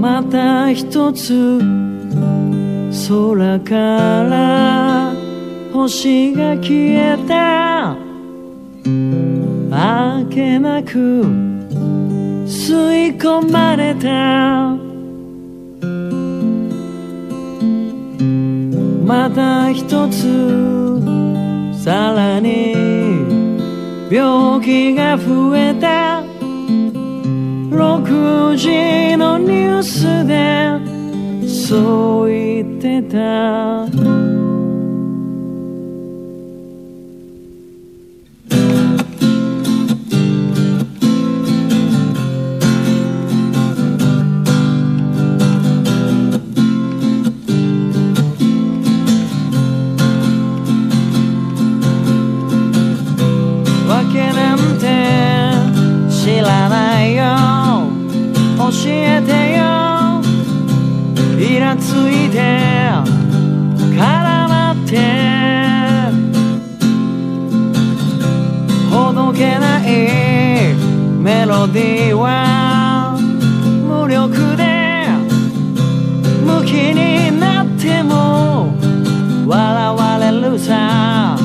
また一つ空から星が消えた。あけなく吸い込まれた。また一つさらに。病気が増えた。6時のニュースでそう言ってた。えてよ。イラついて絡まって。ほどけないメロディーは無力でムキになっても笑われるさ。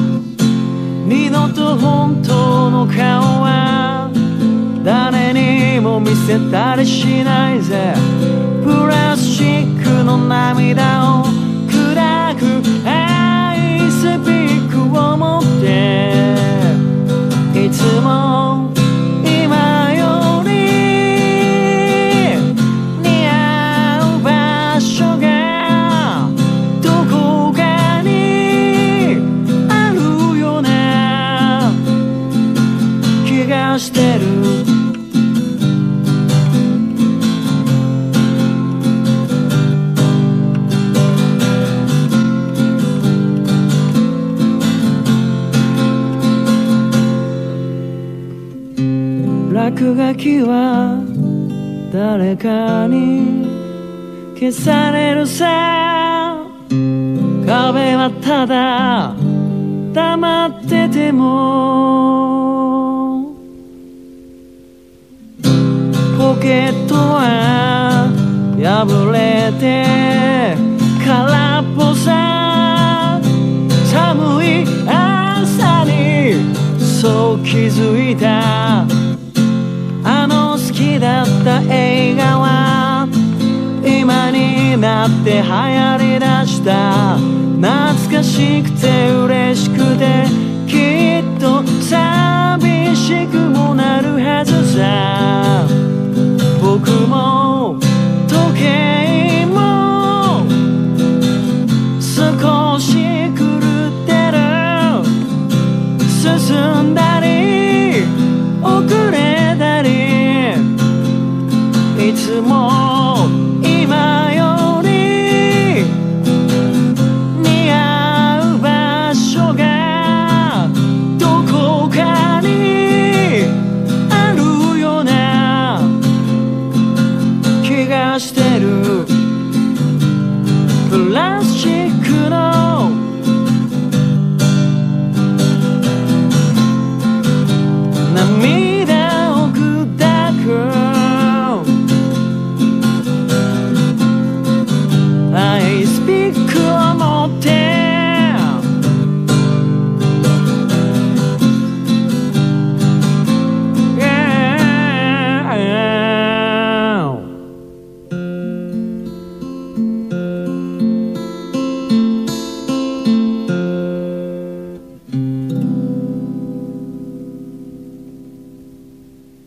二度と本当の顔は誰にも見せたりしないぜ。プラスチックの涙を砕くアイスピックを持っていつも今より似合う場所がどこかにあるような気がしてる。落書きは誰かに消されるさ。壁はただ黙ってても。ポケットは破れて空っぽさ。寒い朝にそう気づいた。なって流行りだした懐かしくて嬉しくてきっと寂しくもなるはずさ。僕も時計も少し狂ってる。進んだり遅れたり。いつも me.